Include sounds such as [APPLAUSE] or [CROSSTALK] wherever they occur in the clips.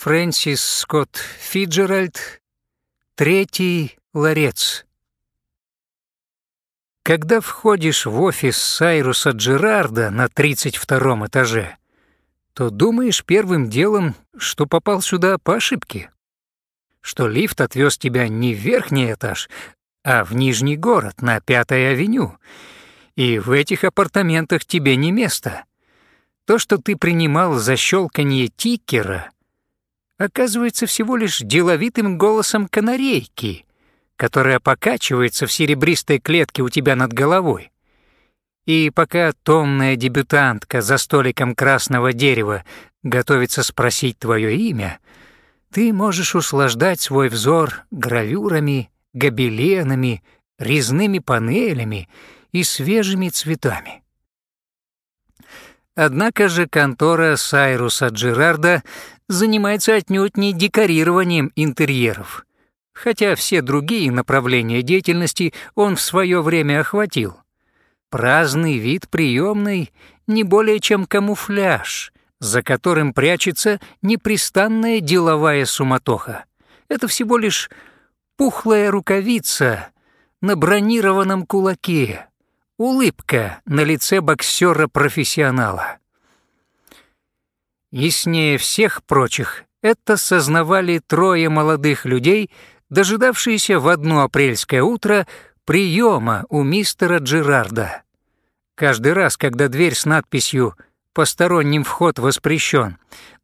Фрэнсис Скотт Фиджеральд, третий ларец. Когда входишь в офис Сайруса Джерарда на 32 этаже, то думаешь первым делом, что попал сюда по ошибке, что лифт отвез тебя не в верхний этаж, а в нижний город на Пятой авеню, и в этих апартаментах тебе не место. То, что ты принимал за щелканье тикера — оказывается всего лишь деловитым голосом канарейки, которая покачивается в серебристой клетке у тебя над головой. И пока томная дебютантка за столиком красного дерева готовится спросить твое имя, ты можешь услаждать свой взор гравюрами, гобеленами, резными панелями и свежими цветами. Однако же контора Сайруса Джерарда занимается отнюдь не декорированием интерьеров, хотя все другие направления деятельности он в свое время охватил. Праздный вид приемной не более чем камуфляж, за которым прячется непрестанная деловая суматоха. Это всего лишь пухлая рукавица на бронированном кулаке, улыбка на лице боксера-профессионала. Яснее всех прочих это сознавали трое молодых людей, дожидавшиеся в одно апрельское утро приема у мистера Джерарда. Каждый раз, когда дверь с надписью «Посторонним вход воспрещен»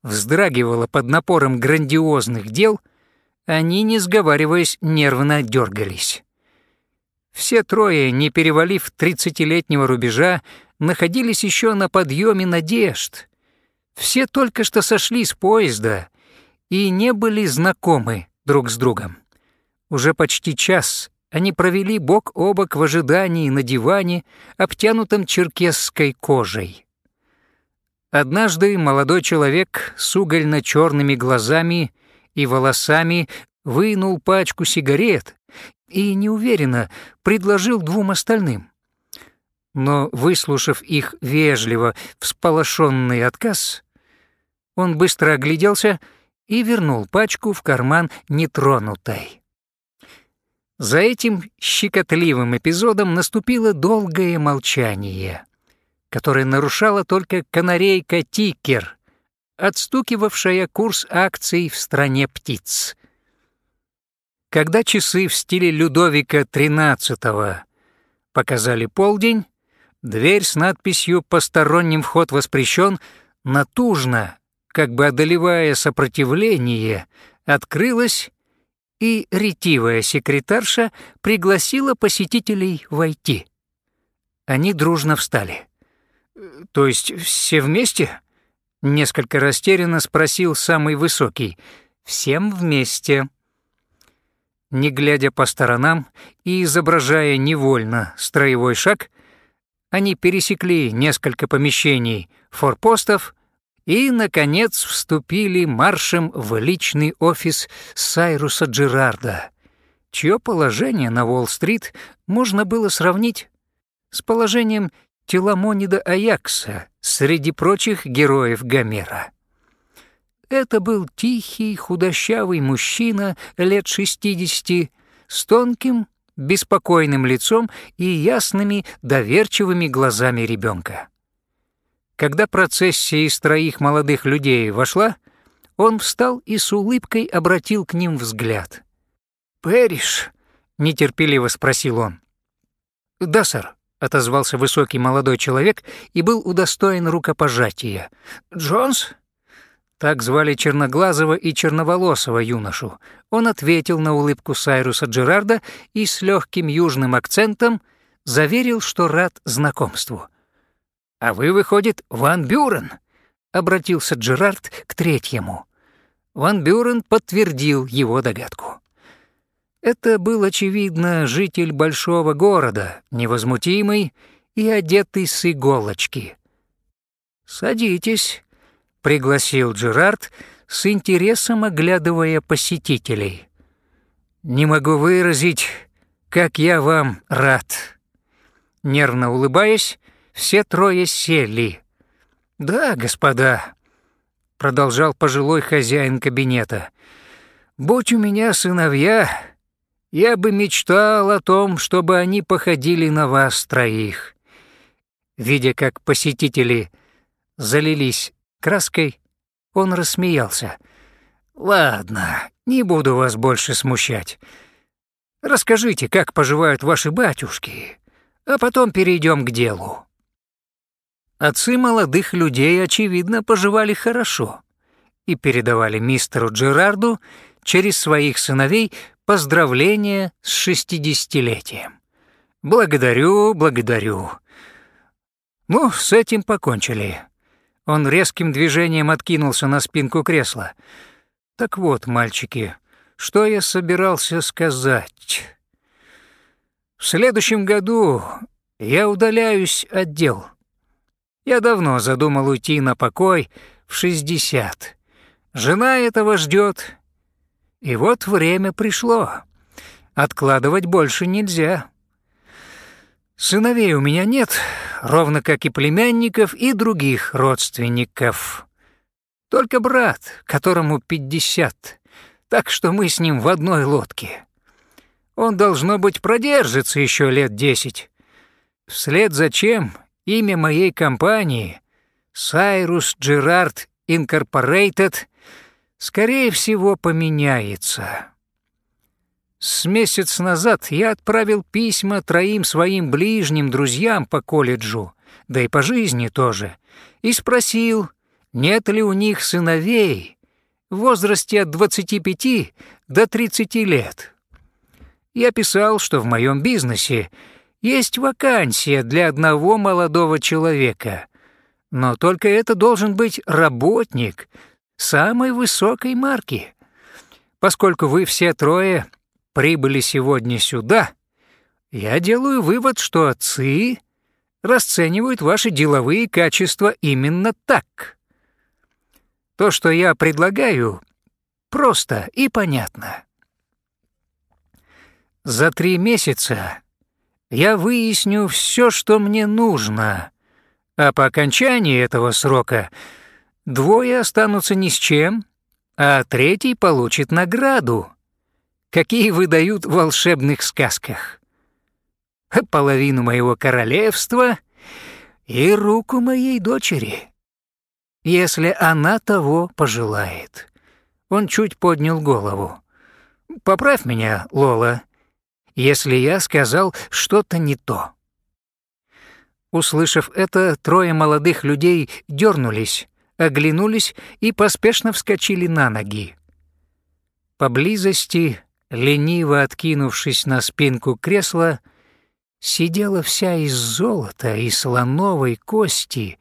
вздрагивала под напором грандиозных дел, они, не сговариваясь, нервно дергались. Все трое, не перевалив тридцатилетнего рубежа, находились еще на подъеме надежд — все только что сошли с поезда и не были знакомы друг с другом. Уже почти час они провели бок о бок в ожидании на диване, обтянутом черкесской кожей. Однажды молодой человек с угольно-черными глазами и волосами вынул пачку сигарет и неуверенно предложил двум остальным. Но, выслушав их вежливо всполошенный отказ, он быстро огляделся и вернул пачку в карман нетронутой. За этим щекотливым эпизодом наступило долгое молчание, которое нарушала только канарейка Тикер, отстукивавшая курс акций в стране птиц. Когда часы в стиле Людовика XIII показали полдень, дверь с надписью «Посторонним вход воспрещен» натужно как бы одолевая сопротивление, открылась, и ретивая секретарша пригласила посетителей войти. Они дружно встали. «То есть все вместе?» — несколько растерянно спросил самый высокий. «Всем вместе». Не глядя по сторонам и изображая невольно строевой шаг, они пересекли несколько помещений форпостов и, наконец, вступили маршем в личный офис Сайруса Джерарда, чье положение на Уолл-стрит можно было сравнить с положением Теламонида Аякса среди прочих героев Гомера. Это был тихий, худощавый мужчина лет шестидесяти с тонким, беспокойным лицом и ясными, доверчивыми глазами ребенка. Когда процессия из троих молодых людей вошла, он встал и с улыбкой обратил к ним взгляд. «Пэриш?» — нетерпеливо спросил он. «Да, сэр», — отозвался высокий молодой человек и был удостоен рукопожатия. «Джонс?» Так звали черноглазого и черноволосого юношу. Он ответил на улыбку Сайруса Джерарда и с легким южным акцентом заверил, что рад знакомству. «А вы, выходит, Ван Бюрен?» — обратился Джерард к третьему. Ван Бюрен подтвердил его догадку. Это был, очевидно, житель большого города, невозмутимый и одетый с иголочки. «Садитесь», — пригласил Джерард, с интересом оглядывая посетителей. «Не могу выразить, как я вам рад». Нервно улыбаясь, все трое сели. «Да, господа, — продолжал пожилой хозяин кабинета, — «будь у меня сыновья, я бы мечтал о том, чтобы они походили на вас троих». Видя, как посетители залились краской, он рассмеялся. «Ладно, не буду вас больше смущать. Расскажите, как поживают ваши батюшки, а потом перейдем к делу». Отцы молодых людей, очевидно, поживали хорошо и передавали мистеру Джерарду через своих сыновей поздравления с шестидесятилетием. «Благодарю, благодарю». Ну, с этим покончили. Он резким движением откинулся на спинку кресла. «Так вот, мальчики, что я собирался сказать? В следующем году я удаляюсь от дел». Я давно задумал уйти на покой в 60. Жена этого ждет. И вот время пришло. Откладывать больше нельзя. Сыновей у меня нет, ровно как и племянников и других родственников. Только брат, которому 50, так что мы с ним в одной лодке. Он, должно быть, продержится еще лет десять. Вслед за чем Имя моей компании Cyrus Gerard Incorporated скорее всего поменяется. С месяц назад я отправил письма троим своим ближним друзьям по колледжу, да и по жизни тоже, и спросил, нет ли у них сыновей в возрасте от 25 до 30 лет. Я писал, что в моем бизнесе есть вакансия для одного молодого человека, но только это должен быть работник самой высокой марки. Поскольку вы все трое прибыли сегодня сюда, я делаю вывод, что отцы расценивают ваши деловые качества именно так. То, что я предлагаю, просто и понятно. За три месяца я выясню все, что мне нужно, а по окончании этого срока двое останутся ни с чем, а третий получит награду, какие выдают в волшебных сказках. Половину моего королевства и руку моей дочери, если она того пожелает. Он чуть поднял голову. «Поправь меня, Лола», если я сказал что-то не то. Услышав это, трое молодых людей дернулись, оглянулись и поспешно вскочили на ноги. Поблизости, лениво откинувшись на спинку кресла, сидела вся из золота и слоновой кости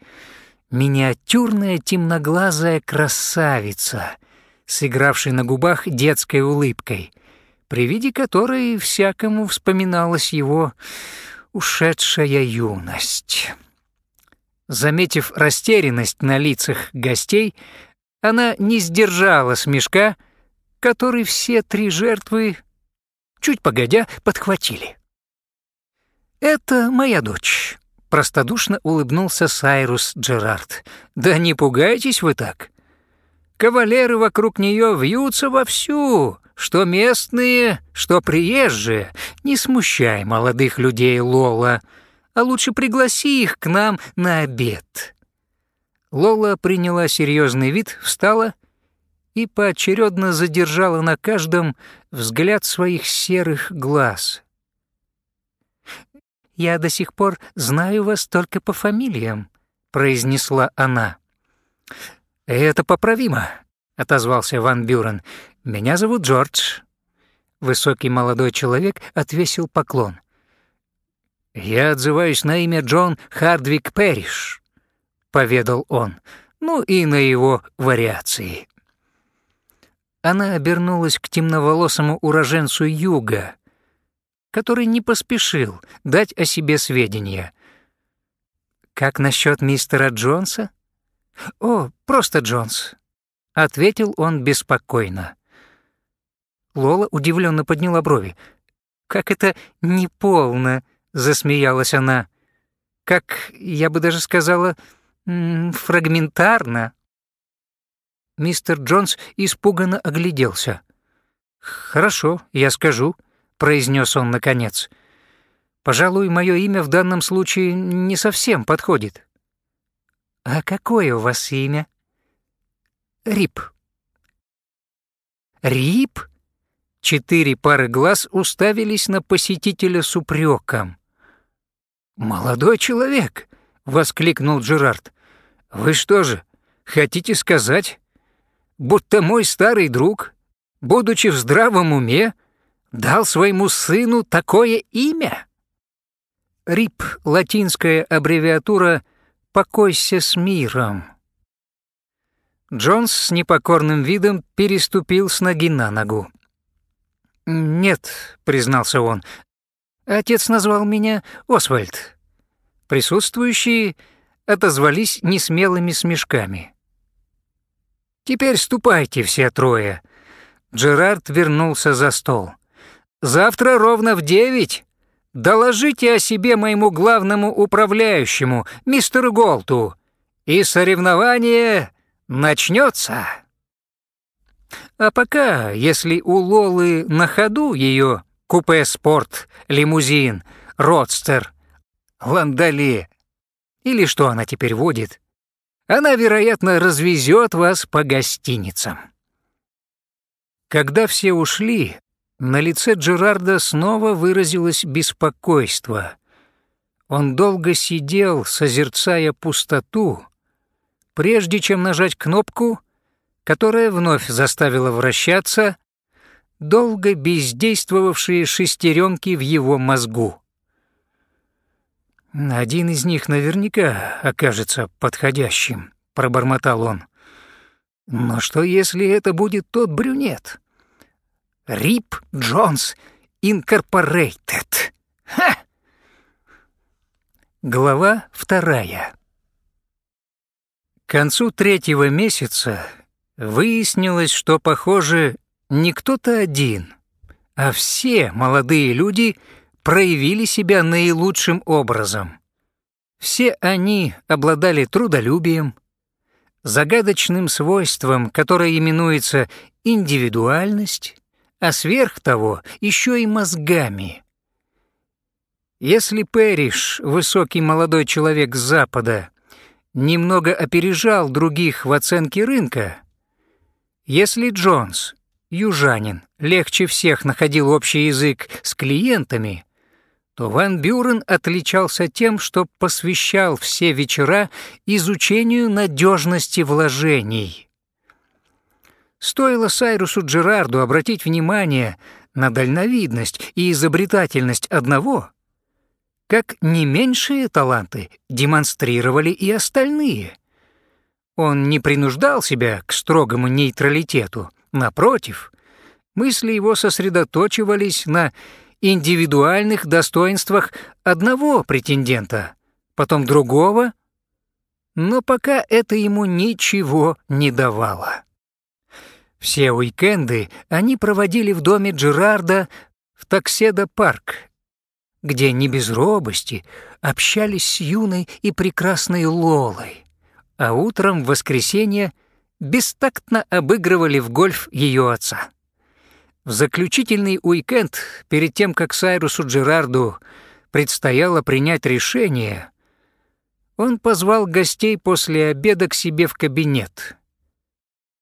миниатюрная темноглазая красавица, сыгравшая на губах детской улыбкой — при виде которой всякому вспоминалась его ушедшая юность. Заметив растерянность на лицах гостей, она не сдержала смешка, который все три жертвы, чуть погодя, подхватили. «Это моя дочь», — простодушно улыбнулся Сайрус Джерард. «Да не пугайтесь вы так. Кавалеры вокруг нее вьются вовсю, что местные, что приезжие, не смущай молодых людей Лола, а лучше пригласи их к нам на обед». Лола приняла серьезный вид, встала и поочередно задержала на каждом взгляд своих серых глаз. «Я до сих пор знаю вас только по фамилиям», — произнесла она. «Это поправимо», — отозвался Ван Бюрен. «Меня зовут Джордж». Высокий молодой человек отвесил поклон. «Я отзываюсь на имя Джон Хардвик Перриш», — поведал он, ну и на его вариации. Она обернулась к темноволосому уроженцу юга, который не поспешил дать о себе сведения. «Как насчет мистера Джонса?» «О, просто Джонс», — ответил он беспокойно. Лола удивленно подняла брови. «Как это неполно!» — засмеялась она. «Как, я бы даже сказала, фрагментарно!» Мистер Джонс испуганно огляделся. «Хорошо, я скажу», — произнес он наконец. «Пожалуй, мое имя в данном случае не совсем подходит». «А какое у вас имя?» «Рип». «Рип?» Четыре пары глаз уставились на посетителя с упреком. «Молодой человек!» — воскликнул Джерард. «Вы что же, хотите сказать, будто мой старый друг, будучи в здравом уме, дал своему сыну такое имя?» РИП — латинская аббревиатура «Покойся с миром». Джонс с непокорным видом переступил с ноги на ногу. «Нет», — признался он, — «отец назвал меня Освальд». Присутствующие отозвались несмелыми смешками. «Теперь ступайте все трое». Джерард вернулся за стол. «Завтра ровно в девять доложите о себе моему главному управляющему, мистеру Голту, и соревнование начнется». А пока, если у Лолы на ходу ее купе-спорт, лимузин, родстер, ландоле, или что она теперь водит, она, вероятно, развезет вас по гостиницам. Когда все ушли, на лице Джерарда снова выразилось беспокойство. Он долго сидел, созерцая пустоту, прежде чем нажать кнопку — которая вновь заставила вращаться долго бездействовавшие шестеренки в его мозгу. «Один из них наверняка окажется подходящим», — пробормотал он. «Но что, если это будет тот брюнет? Рип Джонс Инкорпорейтед. Ха!» Глава вторая. К концу третьего месяца Выяснилось, что, похоже, не кто-то один, а все молодые люди проявили себя наилучшим образом. Все они обладали трудолюбием, загадочным свойством, которое именуется индивидуальность, а сверх того еще и мозгами. Если Пэриш, высокий молодой человек с Запада, немного опережал других в оценке рынка, если Джонс, южанин, легче всех находил общий язык с клиентами, то Ван Бюрен отличался тем, что посвящал все вечера изучению надежности вложений. Стоило Сайрусу Джерарду обратить внимание на дальновидность и изобретательность одного, как не меньшие таланты демонстрировали и остальные — он не принуждал себя к строгому нейтралитету. Напротив, мысли его сосредоточивались на индивидуальных достоинствах одного претендента, потом другого, но пока это ему ничего не давало. Все уикенды они проводили в доме Джерарда в Такседа-парк, где не без робости общались с юной и прекрасной Лолой а утром в воскресенье бестактно обыгрывали в гольф ее отца. В заключительный уикенд, перед тем, как Сайрусу Джерарду предстояло принять решение, он позвал гостей после обеда к себе в кабинет.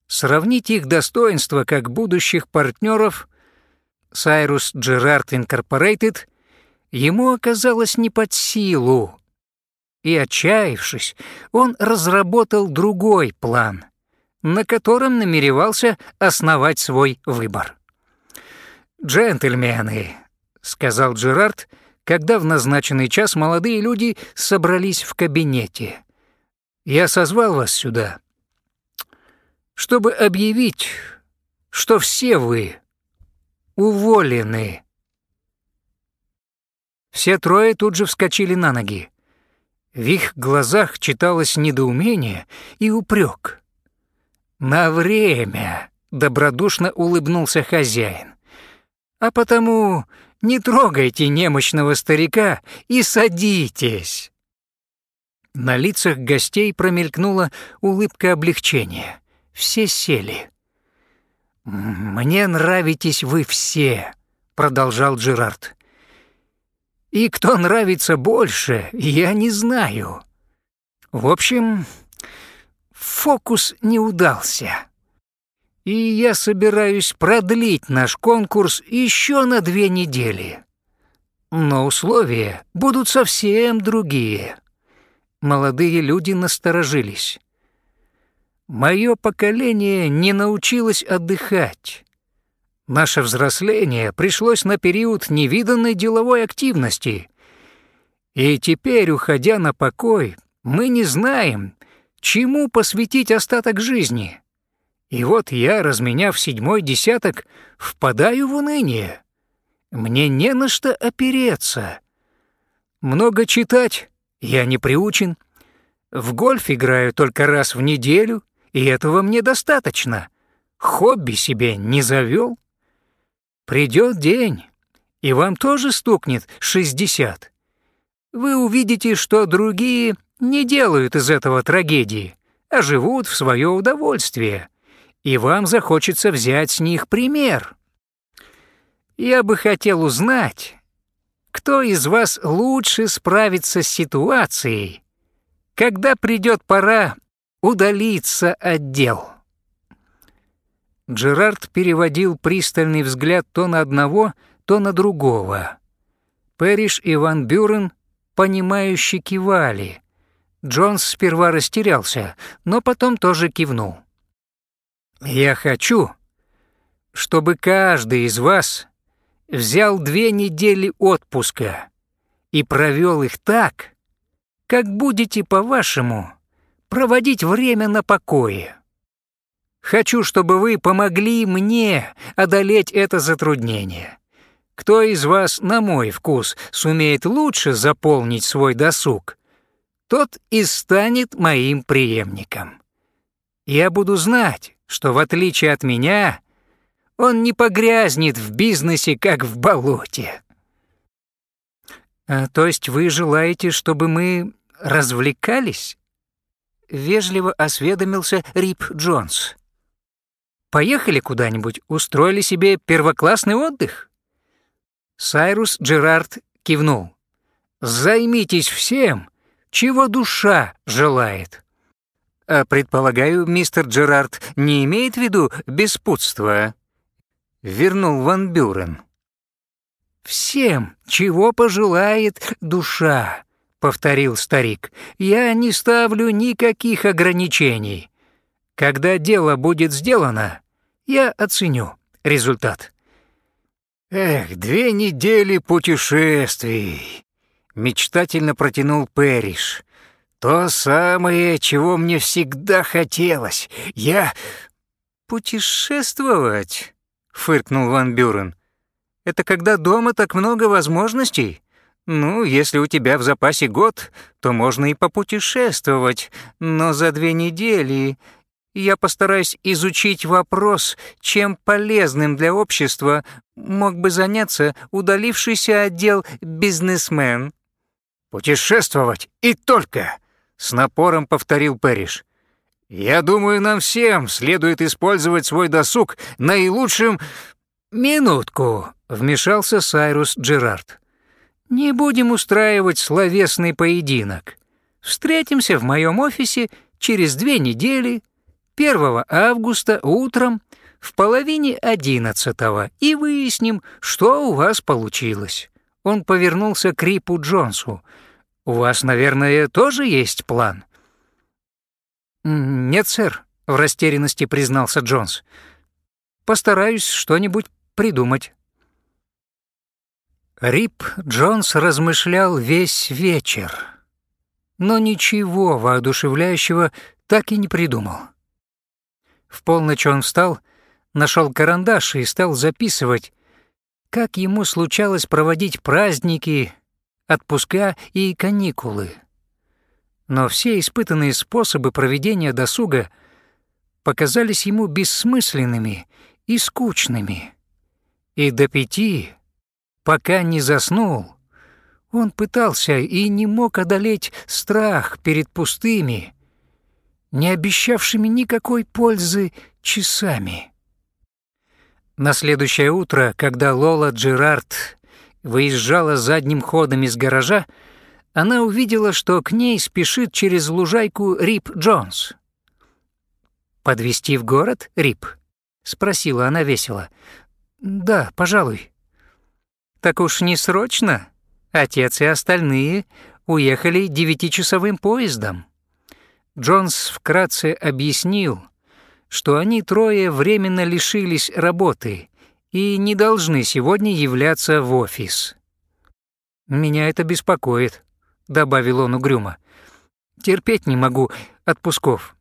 Сравнить их достоинства как будущих партнеров Сайрус Джерард Инкорпорейтед ему оказалось не под силу, и, отчаявшись, он разработал другой план, на котором намеревался основать свой выбор. «Джентльмены», — сказал Джерард, когда в назначенный час молодые люди собрались в кабинете. «Я созвал вас сюда, чтобы объявить, что все вы уволены». Все трое тут же вскочили на ноги. В их глазах читалось недоумение и упрек. «На время!» — добродушно улыбнулся хозяин. «А потому не трогайте немощного старика и садитесь!» На лицах гостей промелькнула улыбка облегчения. все сели. «Мне нравитесь вы все», — продолжал Джерард. «И кто нравится больше, я не знаю. В общем, фокус не удался. И я собираюсь продлить наш конкурс еще на две недели. Но условия будут совсем другие». Молодые люди насторожились. Мое поколение не научилось отдыхать. Наше взросление пришлось на период невиданной деловой активности. И теперь, уходя на покой, мы не знаем, чему посвятить остаток жизни. И вот я, разменяв седьмой десяток, впадаю в уныние. Мне не на что опереться. Много читать я не приучен. В гольф играю только раз в неделю, и этого мне достаточно. Хобби себе не завел. Придет день, и вам тоже стукнет шестьдесят. Вы увидите, что другие не делают из этого трагедии, а живут в свое удовольствие, и вам захочется взять с них пример. Я бы хотел узнать, кто из вас лучше справится с ситуацией, когда придет пора удалиться от дел? Джерард переводил пристальный взгляд то на одного, то на другого. Пэриш и Ван Бюрен, понимающе кивали. Джонс сперва растерялся, но потом тоже кивнул. «Я хочу, чтобы каждый из вас взял две недели отпуска и провел их так, как будете, по-вашему, проводить время на покое. Хочу, чтобы вы помогли мне одолеть это затруднение. Кто из вас, на мой вкус, сумеет лучше заполнить свой досуг, тот и станет моим преемником. Я буду знать, что в отличие от меня, он не погрязнет в бизнесе, как в болоте. А, то есть вы желаете, чтобы мы развлекались? Вежливо осведомился Рип Джонс. Поехали куда-нибудь, устроили себе первоклассный отдых? Сайрус Джерард кивнул. Займитесь всем, чего душа желает. А предполагаю, мистер Джерард не имеет в виду беспутство вернул Ван Бюрен. «Всем, чего пожелает душа», — повторил старик. «Я не ставлю никаких ограничений. Когда дело будет сделано, я оценю результат». «Эх, две недели путешествий!» — мечтательно протянул Пэриш. «То самое, чего мне всегда хотелось. Я...» «Путешествовать?» — фыркнул Ван Бюрен. «Это когда дома так много возможностей? Ну, если у тебя в запасе год, то можно и попутешествовать, но за две недели я постараюсь изучить вопрос, чем полезным для общества мог бы заняться удалившийся отдел бизнесмен». «Путешествовать и только!» — с напором повторил Пэриш. Я думаю, нам всем следует использовать свой досуг наилучшим...» «Минутку», — вмешался Сайрус Джерард. «Не будем устраивать словесный поединок. Встретимся в моем офисе через две недели, 1 августа утром, в половине одиннадцатого, и выясним, что у вас получилось». Он повернулся к Рипу Джонсу. «У вас, наверное, тоже есть план?» «Нет, сэр», — в растерянности признался Джонс. «Постараюсь что-нибудь придумать». Рип Джонс размышлял весь вечер, но ничего воодушевляющего так и не придумал. В полночь он встал, нашел карандаш и стал записывать, как ему случалось проводить праздники, отпуска и каникулы но все испытанные способы проведения досуга показались ему бессмысленными и скучными. И до пяти, пока не заснул, он пытался и не мог одолеть страх перед пустыми, не обещавшими никакой пользы часами. На следующее утро, когда Лола Джерард выезжала задним ходом из гаража, она увидела, что к ней спешит через лужайку Рип Джонс. Подвести в город, Рип?» — спросила она весело. «Да, пожалуй». «Так уж не срочно. Отец и остальные уехали девятичасовым поездом». Джонс вкратце объяснил, что они трое временно лишились работы и не должны сегодня являться в офис. «Меня это беспокоит», — добавил он угрюмо. «Терпеть не могу отпусков.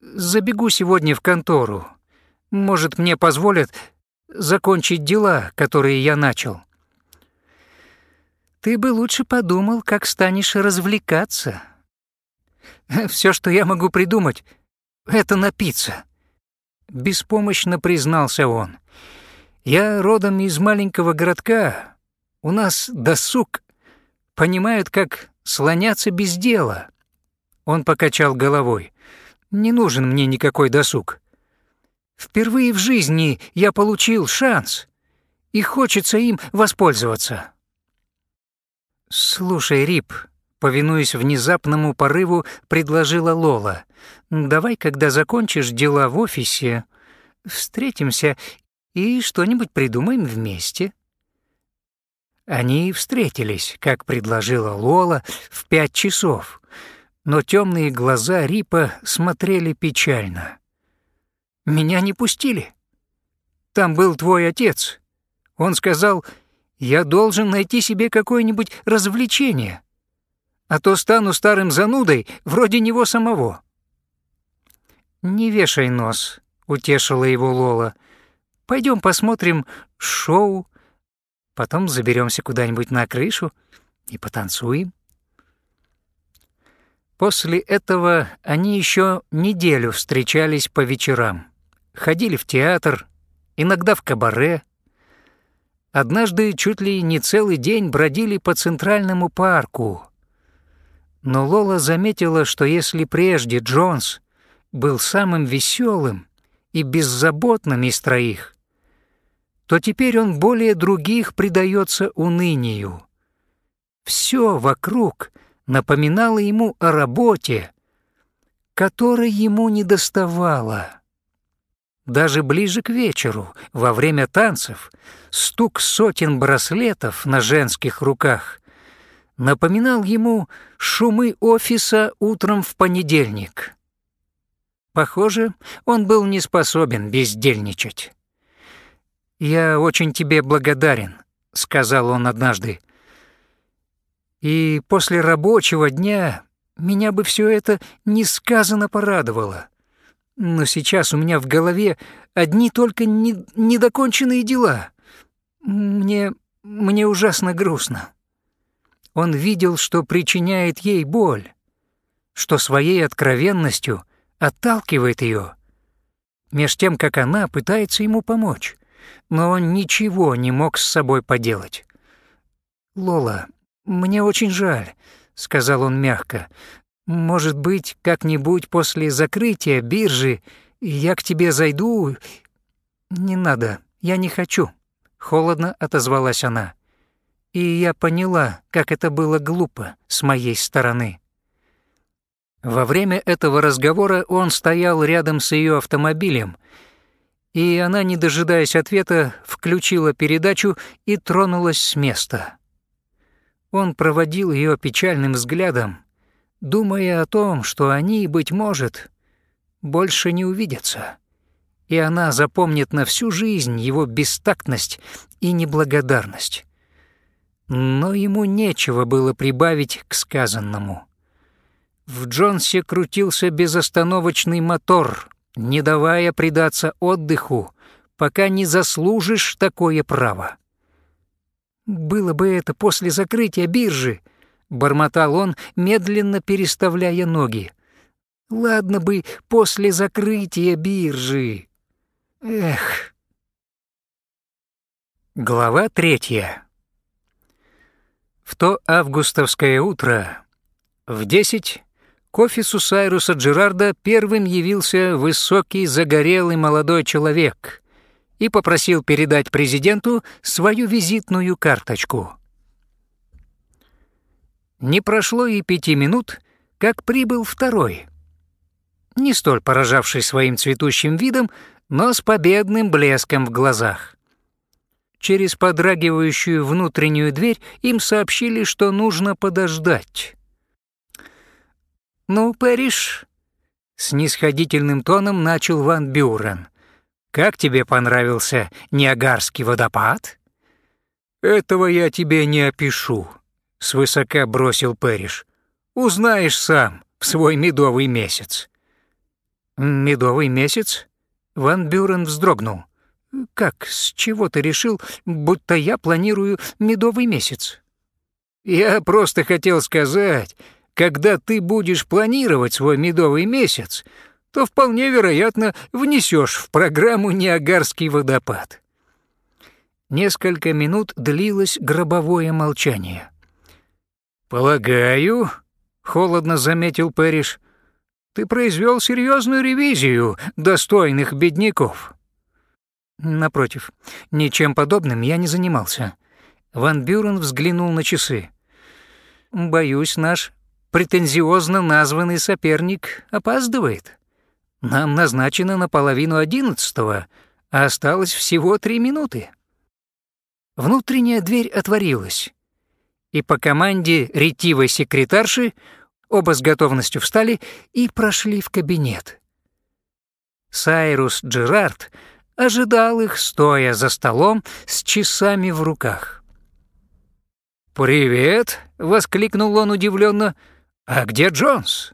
Забегу сегодня в контору. Может, мне позволят закончить дела, которые я начал». «Ты бы лучше подумал, как станешь развлекаться», [LAUGHS] все, что я могу придумать, это напиться. Беспомощно признался он. Я родом из маленького городка. У нас досуг. Понимают, как слоняться без дела. Он покачал головой. Не нужен мне никакой досуг. Впервые в жизни я получил шанс, и хочется им воспользоваться. Слушай, Рип, Повинуясь внезапному порыву, предложила Лола. «Давай, когда закончишь дела в офисе, встретимся и что-нибудь придумаем вместе». Они встретились, как предложила Лола, в пять часов, но темные глаза Рипа смотрели печально. «Меня не пустили. Там был твой отец. Он сказал, я должен найти себе какое-нибудь развлечение» а то стану старым занудой вроде него самого». «Не вешай нос», — утешила его Лола. Пойдем посмотрим шоу, потом заберемся куда-нибудь на крышу и потанцуем». После этого они еще неделю встречались по вечерам, ходили в театр, иногда в кабаре. Однажды чуть ли не целый день бродили по Центральному парку, но Лола заметила, что если прежде Джонс был самым веселым и беззаботным из троих, то теперь он более других предается унынию. Все вокруг напоминало ему о работе, которой ему не доставало. Даже ближе к вечеру, во время танцев, стук сотен браслетов на женских руках напоминал ему шумы офиса утром в понедельник. Похоже, он был не способен бездельничать. «Я очень тебе благодарен», — сказал он однажды. «И после рабочего дня меня бы все это несказанно порадовало. Но сейчас у меня в голове одни только не, недоконченные дела. Мне... мне ужасно грустно». Он видел, что причиняет ей боль, что своей откровенностью отталкивает ее, меж тем, как она пытается ему помочь, но он ничего не мог с собой поделать. «Лола, мне очень жаль», — сказал он мягко. «Может быть, как-нибудь после закрытия биржи я к тебе зайду?» «Не надо, я не хочу», — холодно отозвалась она и я поняла, как это было глупо с моей стороны. Во время этого разговора он стоял рядом с ее автомобилем, и она, не дожидаясь ответа, включила передачу и тронулась с места. Он проводил ее печальным взглядом, думая о том, что они, быть может, больше не увидятся, и она запомнит на всю жизнь его бестактность и неблагодарность но ему нечего было прибавить к сказанному. В Джонсе крутился безостановочный мотор, не давая предаться отдыху, пока не заслужишь такое право. «Было бы это после закрытия биржи», — бормотал он, медленно переставляя ноги. «Ладно бы после закрытия биржи. Эх». Глава третья. В то августовское утро в десять к офису Сайруса Джерарда первым явился высокий загорелый молодой человек и попросил передать президенту свою визитную карточку. Не прошло и пяти минут, как прибыл второй, не столь поражавший своим цветущим видом, но с победным блеском в глазах. Через подрагивающую внутреннюю дверь им сообщили, что нужно подождать. «Ну, Пэриш», — снисходительным тоном начал Ван Бюрен, «как тебе понравился Ниагарский водопад?» «Этого я тебе не опишу», — свысока бросил Пэриш. «Узнаешь сам в свой медовый месяц». «Медовый месяц?» Ван Бюрен вздрогнул. «Как, с чего ты решил, будто я планирую медовый месяц?» «Я просто хотел сказать, когда ты будешь планировать свой медовый месяц, то вполне вероятно внесешь в программу Ниагарский водопад». Несколько минут длилось гробовое молчание. «Полагаю», — холодно заметил Пэриш, — «ты произвел серьезную ревизию достойных бедняков». Напротив, ничем подобным я не занимался. Ван Бюрен взглянул на часы. «Боюсь, наш претензиозно названный соперник опаздывает. Нам назначено на половину одиннадцатого, а осталось всего три минуты». Внутренняя дверь отворилась, и по команде ретивой секретарши оба с готовностью встали и прошли в кабинет. Сайрус Джерард ожидал их, стоя за столом с часами в руках. «Привет!» — воскликнул он удивленно. «А где Джонс?»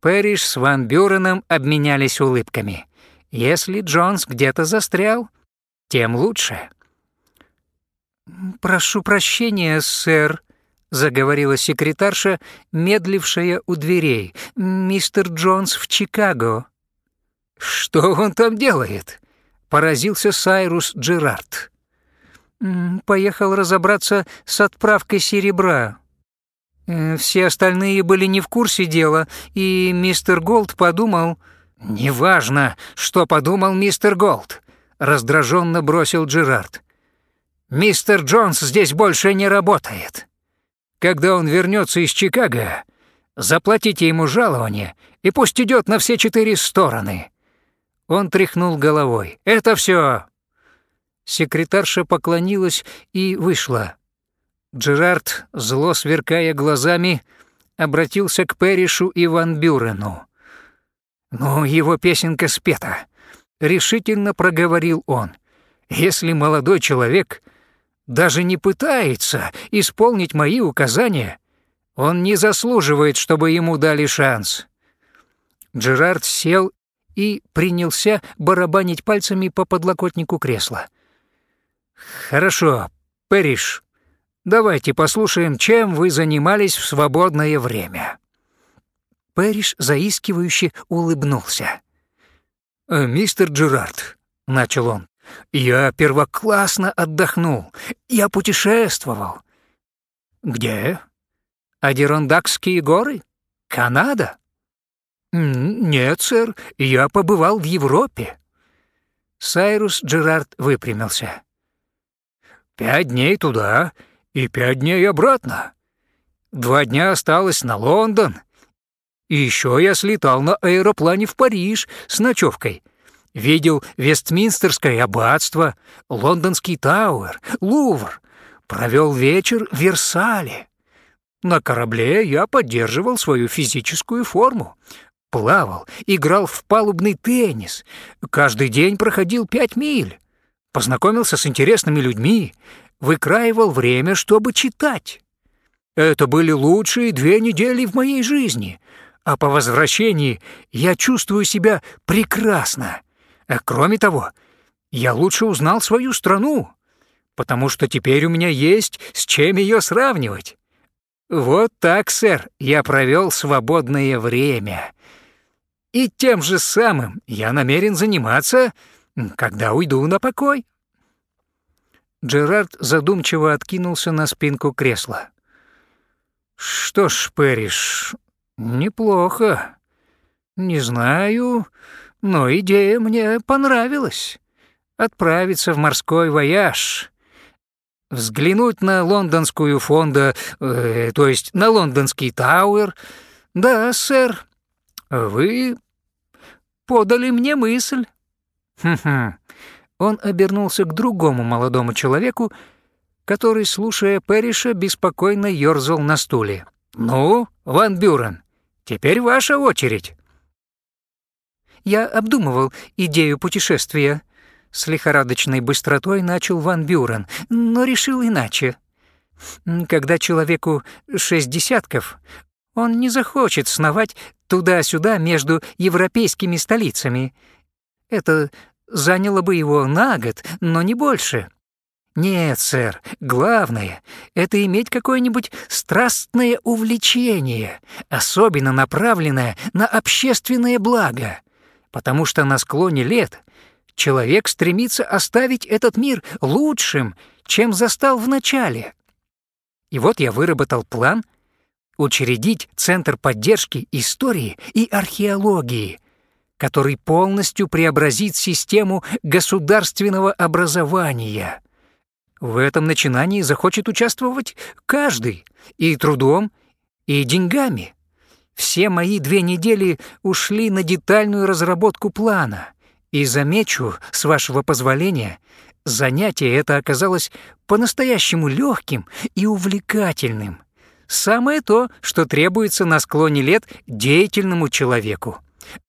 Пэриш с Ван Бюреном обменялись улыбками. Если Джонс где-то застрял, тем лучше. «Прошу прощения, сэр», — заговорила секретарша, медлившая у дверей. «Мистер Джонс в Чикаго». «Что он там делает?» — поразился Сайрус Джерард. «Поехал разобраться с отправкой серебра. Э, все остальные были не в курсе дела, и мистер Голд подумал...» «Неважно, что подумал мистер Голд», — раздраженно бросил Джерард. «Мистер Джонс здесь больше не работает. Когда он вернется из Чикаго, заплатите ему жалование, и пусть идет на все четыре стороны». Он тряхнул головой. «Это все. Секретарша поклонилась и вышла. Джерард, зло сверкая глазами, обратился к Перришу и Ван Бюрену. «Ну, его песенка спета», — решительно проговорил он. «Если молодой человек даже не пытается исполнить мои указания, он не заслуживает, чтобы ему дали шанс». Джерард сел и принялся барабанить пальцами по подлокотнику кресла. «Хорошо, Пэриш, давайте послушаем, чем вы занимались в свободное время». Пэриш заискивающе улыбнулся. «Э, «Мистер Джерард», — начал он, — «я первоклассно отдохнул, я путешествовал». «Где?» «Адирондакские горы? Канада?» «Нет, сэр, я побывал в Европе». Сайрус Джерард выпрямился. «Пять дней туда и пять дней обратно. Два дня осталось на Лондон. И еще я слетал на аэроплане в Париж с ночевкой. Видел Вестминстерское аббатство, Лондонский Тауэр, Лувр. Провел вечер в Версале. На корабле я поддерживал свою физическую форму плавал, играл в палубный теннис, каждый день проходил пять миль, познакомился с интересными людьми, выкраивал время, чтобы читать. Это были лучшие две недели в моей жизни, а по возвращении я чувствую себя прекрасно. А кроме того, я лучше узнал свою страну, потому что теперь у меня есть с чем ее сравнивать. Вот так, сэр, я провел свободное время. И тем же самым я намерен заниматься, когда уйду на покой». Джерард задумчиво откинулся на спинку кресла. «Что ж, Пэриш, Неплохо. Не знаю, но идея мне понравилась. Отправиться в морской вояж. Взглянуть на лондонскую фонда, э, то есть на лондонский Тауэр. Да, сэр, вы подали мне мысль. Хм-хм. Он обернулся к другому молодому человеку, который, слушая Перриша, беспокойно ёрзал на стуле. «Ну, Ван Бюрен, теперь ваша очередь». Я обдумывал идею путешествия. С лихорадочной быстротой начал Ван Бюрен, но решил иначе. Когда человеку шесть десятков, он не захочет сновать туда-сюда между европейскими столицами. Это заняло бы его на год, но не больше. Нет, сэр, главное — это иметь какое-нибудь страстное увлечение, особенно направленное на общественное благо, потому что на склоне лет человек стремится оставить этот мир лучшим, чем застал в начале. И вот я выработал план учредить Центр поддержки истории и археологии — который полностью преобразит систему государственного образования. В этом начинании захочет участвовать каждый, и трудом, и деньгами. Все мои две недели ушли на детальную разработку плана, и замечу, с вашего позволения, занятие это оказалось по-настоящему легким и увлекательным. Самое то, что требуется на склоне лет деятельному человеку.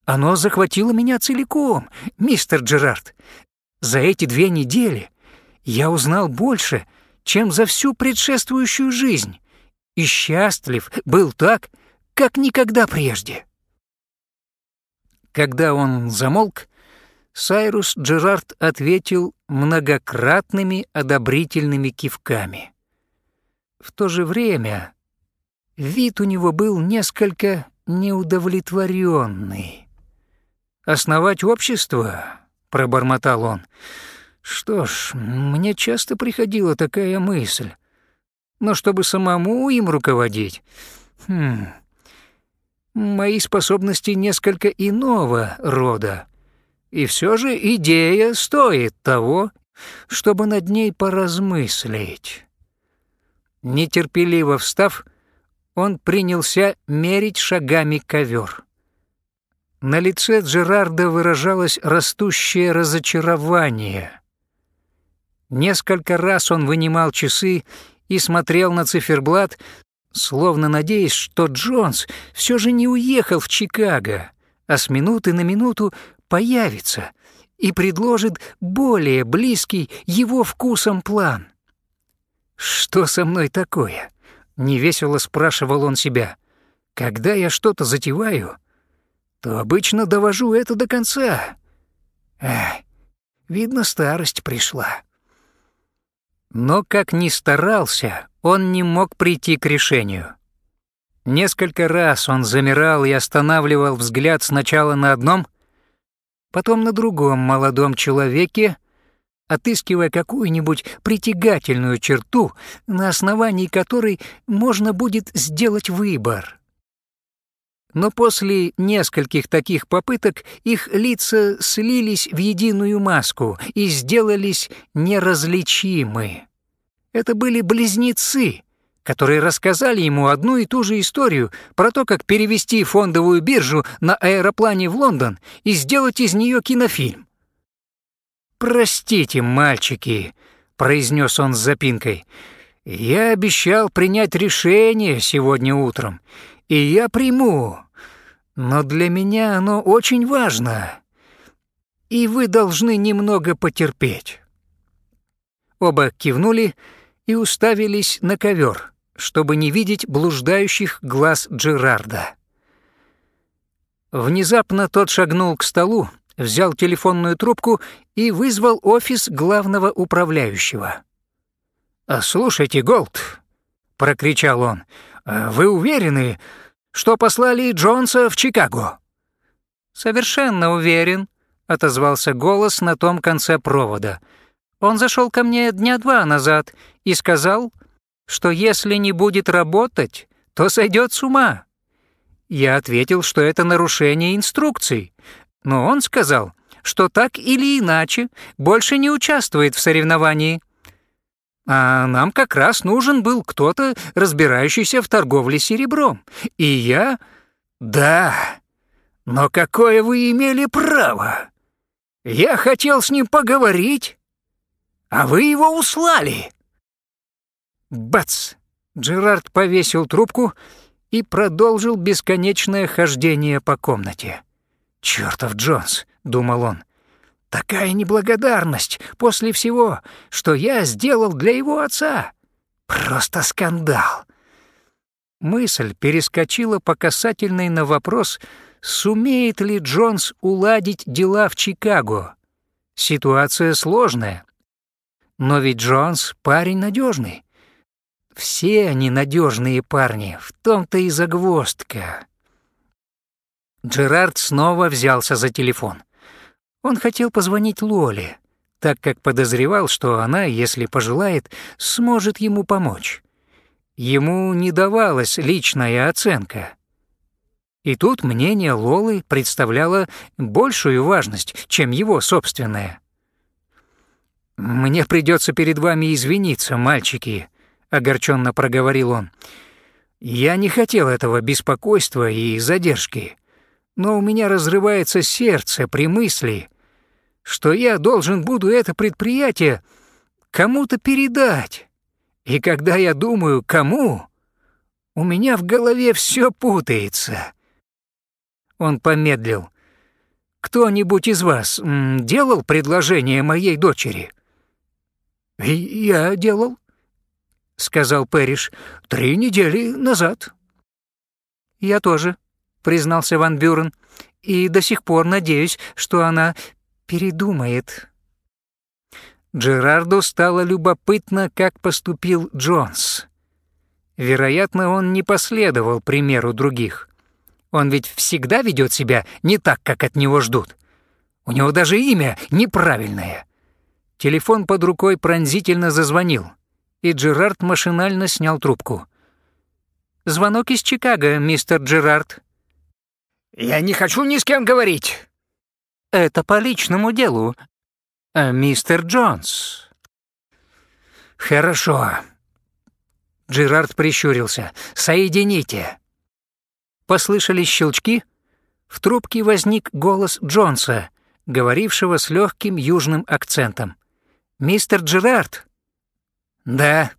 Оно захватило меня целиком, мистер Джерард. За эти две недели я узнал больше, чем за всю предшествующую жизнь, и счастлив был так, как никогда прежде. Когда он замолк, Сайрус Джерард ответил многократными одобрительными кивками. В то же время вид у него был несколько неудовлетворенный. «Основать общество?» — пробормотал он. «Что ж, мне часто приходила такая мысль. Но чтобы самому им руководить... Хм, мои способности несколько иного рода. И все же идея стоит того, чтобы над ней поразмыслить». Нетерпеливо встав, — он принялся мерить шагами ковер. На лице Джерарда выражалось растущее разочарование. Несколько раз он вынимал часы и смотрел на циферблат, словно надеясь, что Джонс все же не уехал в Чикаго, а с минуты на минуту появится и предложит более близкий его вкусом план. «Что со мной такое?» Невесело спрашивал он себя. «Когда я что-то затеваю, то обычно довожу это до конца. Эх, видно, старость пришла». Но как ни старался, он не мог прийти к решению. Несколько раз он замирал и останавливал взгляд сначала на одном, потом на другом молодом человеке, отыскивая какую-нибудь притягательную черту, на основании которой можно будет сделать выбор. Но после нескольких таких попыток их лица слились в единую маску и сделались неразличимы. Это были близнецы, которые рассказали ему одну и ту же историю про то, как перевести фондовую биржу на аэроплане в Лондон и сделать из нее кинофильм. «Простите, мальчики», — произнес он с запинкой, — «я обещал принять решение сегодня утром, и я приму, но для меня оно очень важно, и вы должны немного потерпеть». Оба кивнули и уставились на ковер, чтобы не видеть блуждающих глаз Джерарда. Внезапно тот шагнул к столу, взял телефонную трубку и вызвал офис главного управляющего. «А «Слушайте, Голд», — прокричал он, «а — «вы уверены, что послали Джонса в Чикаго?» «Совершенно уверен», — отозвался голос на том конце провода. «Он зашел ко мне дня два назад и сказал, что если не будет работать, то сойдет с ума. Я ответил, что это нарушение инструкций, но он сказал, что так или иначе больше не участвует в соревновании. А нам как раз нужен был кто-то, разбирающийся в торговле серебром. И я... Да, но какое вы имели право? Я хотел с ним поговорить, а вы его услали. Бац! Джерард повесил трубку и продолжил бесконечное хождение по комнате. «Чёртов Джонс!» — думал он. «Такая неблагодарность после всего, что я сделал для его отца! Просто скандал!» Мысль перескочила по касательной на вопрос, сумеет ли Джонс уладить дела в Чикаго. Ситуация сложная. Но ведь Джонс парень надежный. Все они надежные парни, в том-то и загвоздка. Джерард снова взялся за телефон. Он хотел позвонить Лоле, так как подозревал, что она, если пожелает, сможет ему помочь. Ему не давалась личная оценка. И тут мнение Лолы представляло большую важность, чем его собственное. «Мне придется перед вами извиниться, мальчики», — огорченно проговорил он. «Я не хотел этого беспокойства и задержки, но у меня разрывается сердце при мысли, что я должен буду это предприятие кому-то передать. И когда я думаю, кому, у меня в голове все путается». Он помедлил. «Кто-нибудь из вас делал предложение моей дочери?» «Я делал», — сказал Пэриш, — «три недели назад». «Я тоже», — признался Ван Бюрен, — «и до сих пор надеюсь, что она передумает». Джерарду стало любопытно, как поступил Джонс. Вероятно, он не последовал примеру других. Он ведь всегда ведет себя не так, как от него ждут. У него даже имя неправильное. Телефон под рукой пронзительно зазвонил и Джерард машинально снял трубку. «Звонок из Чикаго, мистер Джерард». «Я не хочу ни с кем говорить». «Это по личному делу, а мистер Джонс». «Хорошо». Джерард прищурился. «Соедините». Послышались щелчки. В трубке возник голос Джонса, говорившего с легким южным акцентом. «Мистер Джерард, «Да».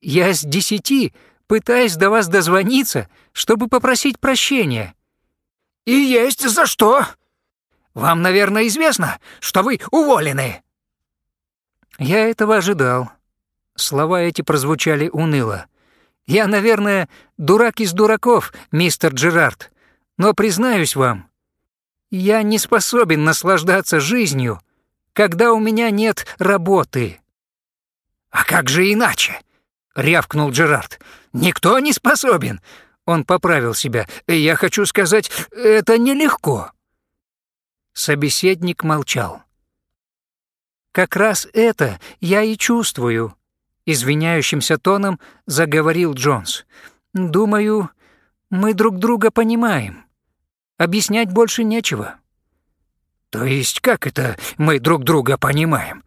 «Я с десяти пытаюсь до вас дозвониться, чтобы попросить прощения». «И есть за что? Вам, наверное, известно, что вы уволены». Я этого ожидал. Слова эти прозвучали уныло. «Я, наверное, дурак из дураков, мистер Джерард, но признаюсь вам, я не способен наслаждаться жизнью, когда у меня нет работы». «А как же иначе?» — рявкнул Джерард. «Никто не способен!» Он поправил себя. «Я хочу сказать, это нелегко». Собеседник молчал. «Как раз это я и чувствую», — извиняющимся тоном заговорил Джонс. «Думаю, мы друг друга понимаем. Объяснять больше нечего». «То есть как это мы друг друга понимаем?»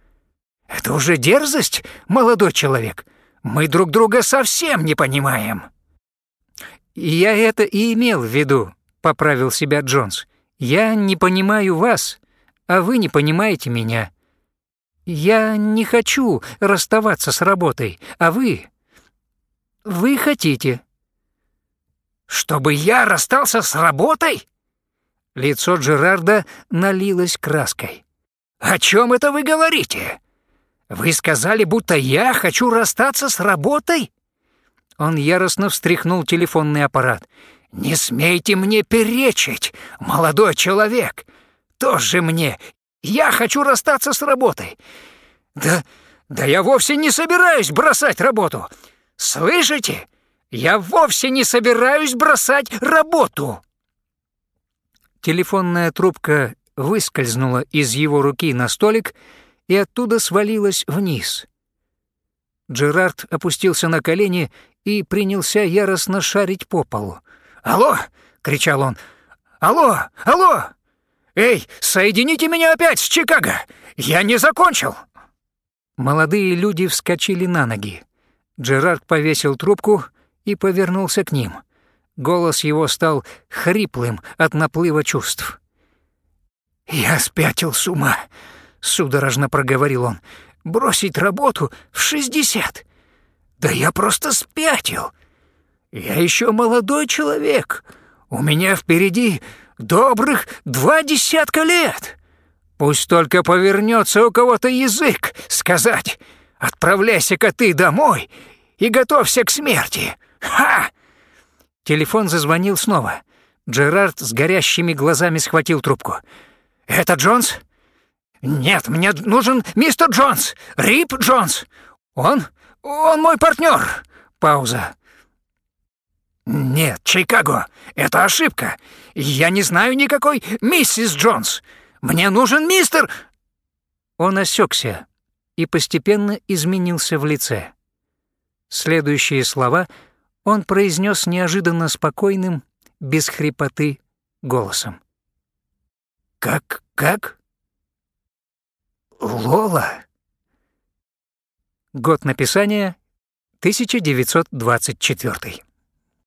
Это уже дерзость, молодой человек. Мы друг друга совсем не понимаем». «Я это и имел в виду», — поправил себя Джонс. «Я не понимаю вас, а вы не понимаете меня. Я не хочу расставаться с работой, а вы... Вы хотите». «Чтобы я расстался с работой?» Лицо Джерарда налилось краской. «О чем это вы говорите? Вы сказали, будто я хочу расстаться с работой?» Он яростно встряхнул телефонный аппарат. «Не смейте мне перечить, молодой человек! Тоже мне! Я хочу расстаться с работой! Да, да я вовсе не собираюсь бросать работу! Слышите? Я вовсе не собираюсь бросать работу!» Телефонная трубка выскользнула из его руки на столик и оттуда свалилась вниз. Джерард опустился на колени и принялся яростно шарить по полу. «Алло!» — кричал он. «Алло! Алло! Эй, соедините меня опять с Чикаго! Я не закончил!» Молодые люди вскочили на ноги. Джерард повесил трубку и повернулся к ним. Голос его стал хриплым от наплыва чувств. «Я спятил с ума», — судорожно проговорил он. «Бросить работу в шестьдесят? Да я просто спятил. Я еще молодой человек. У меня впереди добрых два десятка лет. Пусть только повернется у кого-то язык сказать «Отправляйся-ка ты домой и готовься к смерти». Ха! Телефон зазвонил снова. Джерард с горящими глазами схватил трубку. «Это Джонс?» «Нет, мне нужен мистер Джонс, Рип Джонс. Он? Он мой партнер. Пауза. «Нет, Чикаго, это ошибка. Я не знаю никакой миссис Джонс. Мне нужен мистер...» Он осекся и постепенно изменился в лице. Следующие слова он произнес неожиданно спокойным, без хрипоты, голосом. «Как, как? Лола?» Год написания — 1924.